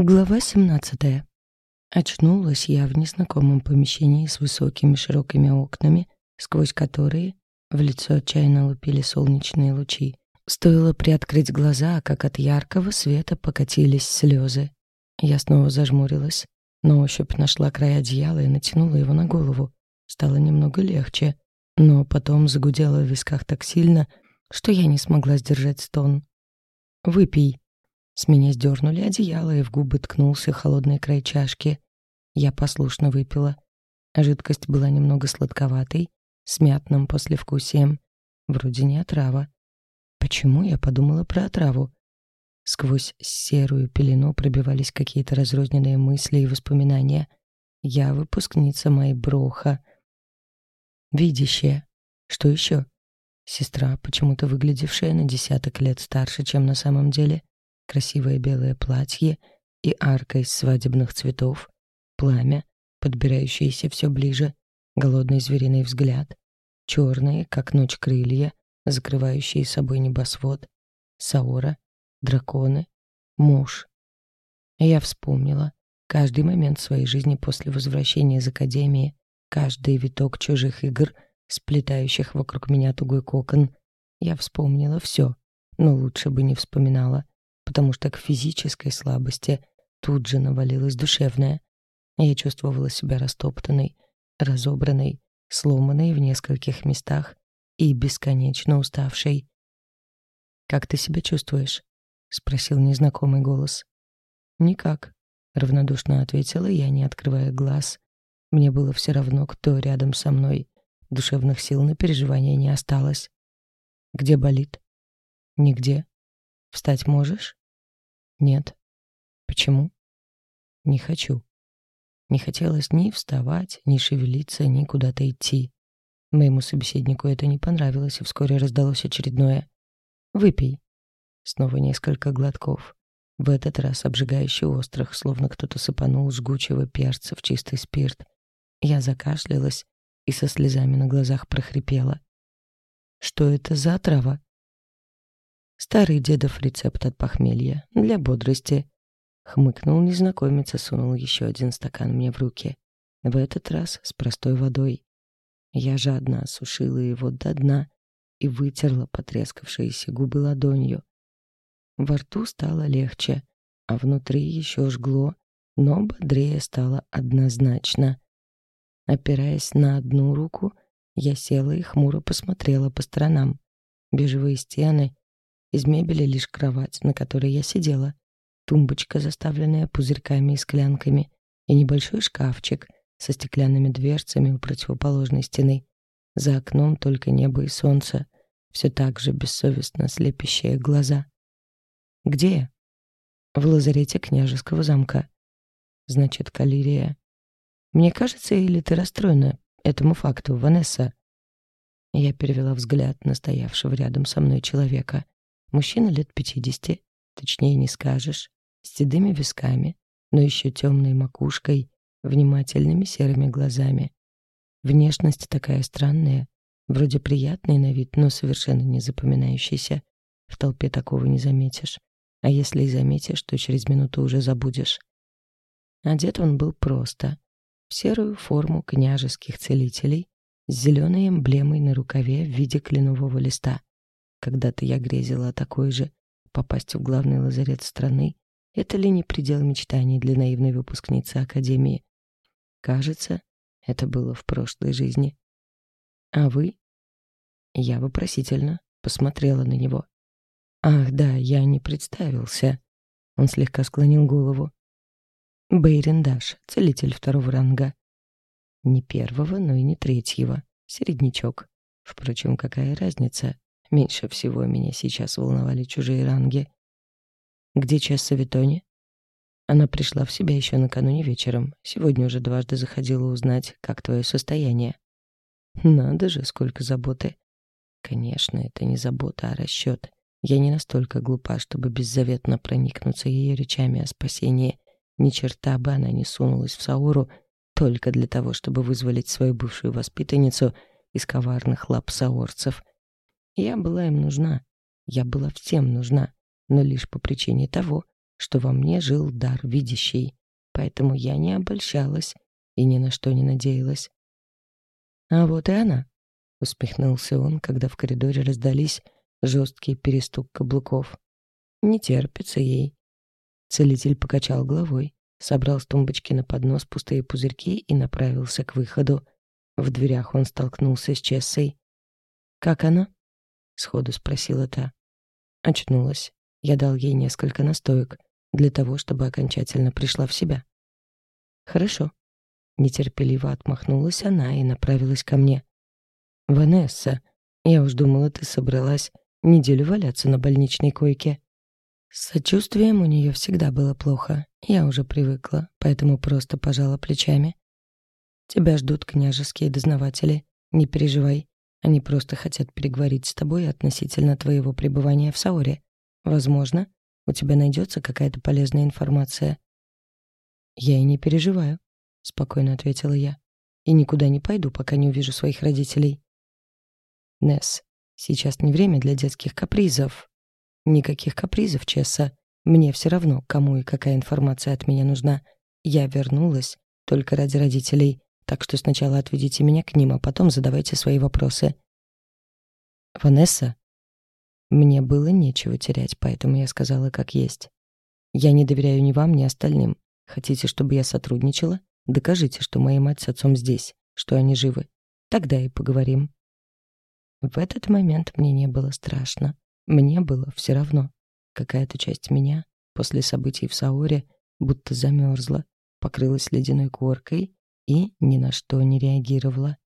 Глава 17. Очнулась я в незнакомом помещении с высокими широкими окнами, сквозь которые в лицо отчаянно лупили солнечные лучи. Стоило приоткрыть глаза, как от яркого света покатились слезы. Я снова зажмурилась, на ощупь нашла край одеяла и натянула его на голову. Стало немного легче, но потом загудело в висках так сильно, что я не смогла сдержать стон. «Выпей», с меня сдернули одеяло, и в губы ткнулся холодный край чашки. Я послушно выпила. Жидкость была немного сладковатой, с мятным послевкусием. Вроде не отрава. Почему я подумала про отраву? Сквозь серую пелену пробивались какие-то разрозненные мысли и воспоминания. Я выпускница Майброха. Видящая. Что еще? Сестра, почему-то выглядевшая на десяток лет старше, чем на самом деле красивое белое платье и арка из свадебных цветов, пламя, подбирающееся все ближе, голодный звериный взгляд, черные, как ночь крылья, закрывающие собой небосвод, Саора, драконы, муж. Я вспомнила каждый момент своей жизни после возвращения из академии, каждый виток чужих игр, сплетающих вокруг меня тугой кокон. Я вспомнила все, но лучше бы не вспоминала потому что к физической слабости тут же навалилась душевная. Я чувствовала себя растоптанной, разобранной, сломанной в нескольких местах и бесконечно уставшей. «Как ты себя чувствуешь?» — спросил незнакомый голос. «Никак», — равнодушно ответила я, не открывая глаз. Мне было все равно, кто рядом со мной. Душевных сил на переживания не осталось. «Где болит?» «Нигде. Встать можешь?» Нет. Почему? Не хочу. Не хотелось ни вставать, ни шевелиться, ни куда-то идти. Моему собеседнику это не понравилось, и вскоре раздалось очередное «Выпей». Снова несколько глотков. В этот раз обжигающе острых, словно кто-то сыпанул жгучего перца в чистый спирт. Я закашлялась и со слезами на глазах прохрипела. «Что это за отрава?» Старый дедов рецепт от похмелья. Для бодрости. Хмыкнул незнакомец и сунул еще один стакан мне в руки. В этот раз с простой водой. Я жадно осушила его до дна и вытерла потрескавшиеся губы ладонью. Во рту стало легче, а внутри еще жгло, но бодрее стало однозначно. Опираясь на одну руку, я села и хмуро посмотрела по сторонам. Бежевые стены из мебели лишь кровать, на которой я сидела, тумбочка, заставленная пузырьками и склянками, и небольшой шкафчик со стеклянными дверцами у противоположной стены. За окном только небо и солнце, все так же бессовестно слепящие глаза. «Где я?» «В лазарете княжеского замка». «Значит, Калирия». «Мне кажется, или ты расстроена этому факту, Ванесса?» Я перевела взгляд на стоявшего рядом со мной человека — Мужчина лет пятидесяти, точнее не скажешь, с седыми висками, но еще темной макушкой, внимательными серыми глазами. Внешность такая странная, вроде приятный на вид, но совершенно не запоминающийся. В толпе такого не заметишь. А если и заметишь, то через минуту уже забудешь. Одет он был просто. В серую форму княжеских целителей с зеленой эмблемой на рукаве в виде кленового листа. Когда-то я грезила о такой же. Попасть в главный лазарет страны — это ли не предел мечтаний для наивной выпускницы Академии? Кажется, это было в прошлой жизни. А вы? Я вопросительно посмотрела на него. Ах, да, я не представился. Он слегка склонил голову. Бейрендаш, целитель второго ранга. Не первого, но и не третьего. Середнячок. Впрочем, какая разница? Меньше всего меня сейчас волновали чужие ранги. Где Чесса Витони? Она пришла в себя еще накануне вечером. Сегодня уже дважды заходила узнать, как твое состояние. Надо же, сколько заботы. Конечно, это не забота, а расчет. Я не настолько глупа, чтобы беззаветно проникнуться ее речами о спасении. Ни черта бы она не сунулась в Сауру только для того, чтобы вызволить свою бывшую воспитанницу из коварных лап саорцев. Я была им нужна. Я была всем нужна, но лишь по причине того, что во мне жил дар видящий, поэтому я не обольщалась и ни на что не надеялась. «А вот и она», — усмехнулся он, когда в коридоре раздались жесткий перестук каблуков. «Не терпится ей». Целитель покачал головой, собрал с тумбочки на поднос пустые пузырьки и направился к выходу. В дверях он столкнулся с Чессой. «Как она?» — сходу спросила та. Очнулась. Я дал ей несколько настоек для того, чтобы окончательно пришла в себя. «Хорошо». Нетерпеливо отмахнулась она и направилась ко мне. «Ванесса, я уж думала, ты собралась неделю валяться на больничной койке». С сочувствием у нее всегда было плохо. Я уже привыкла, поэтому просто пожала плечами. Тебя ждут княжеские дознаватели. Не переживай. Они просто хотят переговорить с тобой относительно твоего пребывания в Саоре. Возможно, у тебя найдется какая-то полезная информация. Я и не переживаю, спокойно ответила я. И никуда не пойду, пока не увижу своих родителей. Несс, сейчас не время для детских капризов. Никаких капризов, Чесса. Мне все равно, кому и какая информация от меня нужна. Я вернулась только ради родителей, так что сначала отведите меня к ним, а потом задавайте свои вопросы. Ванесса? Мне было нечего терять, поэтому я сказала как есть. Я не доверяю ни вам, ни остальным. Хотите, чтобы я сотрудничала? Докажите, что моя мать с отцом здесь, что они живы. Тогда и поговорим. В этот момент мне не было страшно. Мне было все равно. Какая-то часть меня после событий в Саоре будто замерзла, покрылась ледяной коркой и ни на что не реагировала.